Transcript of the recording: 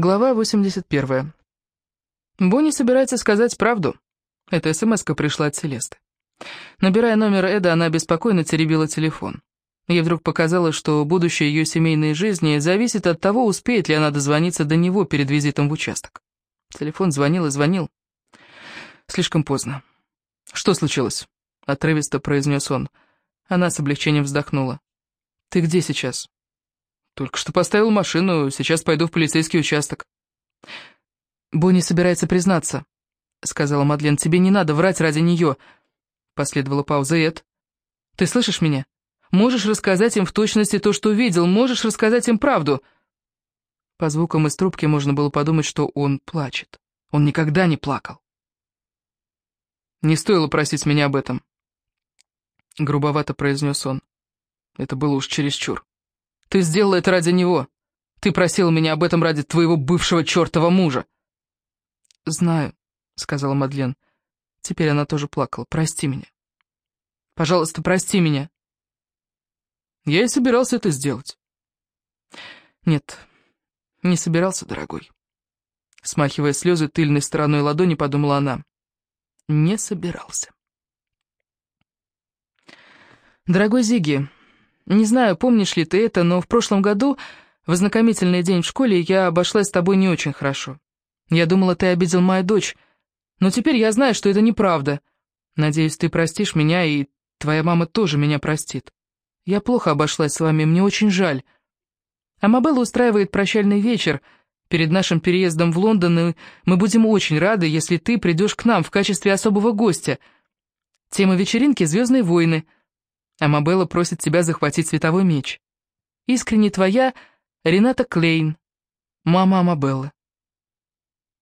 Глава 81. Бонни собирается сказать правду. Эта смс пришла от Селесты. Набирая номер Эда, она беспокойно теребила телефон. Ей вдруг показалось, что будущее ее семейной жизни зависит от того, успеет ли она дозвониться до него перед визитом в участок. Телефон звонил и звонил. Слишком поздно. «Что случилось?» — отрывисто произнес он. Она с облегчением вздохнула. «Ты где сейчас?» Только что поставил машину, сейчас пойду в полицейский участок. Бонни собирается признаться, сказала Мадлен. Тебе не надо врать ради нее. Последовала пауза. Эд, ты слышишь меня? Можешь рассказать им в точности то, что видел, можешь рассказать им правду. По звукам из трубки можно было подумать, что он плачет. Он никогда не плакал. «Не стоило просить меня об этом», — грубовато произнес он. Это было уж чересчур. Ты сделала это ради него. Ты просила меня об этом ради твоего бывшего чертова мужа. Знаю, сказала Мадлен. Теперь она тоже плакала. Прости меня. Пожалуйста, прости меня. Я и собирался это сделать. Нет, не собирался, дорогой. Смахивая слезы тыльной стороной ладони, подумала она. Не собирался. Дорогой Зиги, не знаю, помнишь ли ты это, но в прошлом году, в ознакомительный день в школе, я обошлась с тобой не очень хорошо. Я думала, ты обидел мою дочь, но теперь я знаю, что это неправда. Надеюсь, ты простишь меня, и твоя мама тоже меня простит. Я плохо обошлась с вами, мне очень жаль. Амабелла устраивает прощальный вечер перед нашим переездом в Лондон, и мы будем очень рады, если ты придешь к нам в качестве особого гостя. Тема вечеринки «Звездные войны», — Амабелла просит тебя захватить световой меч. Искренне твоя Рената Клейн, мама Амабеллы.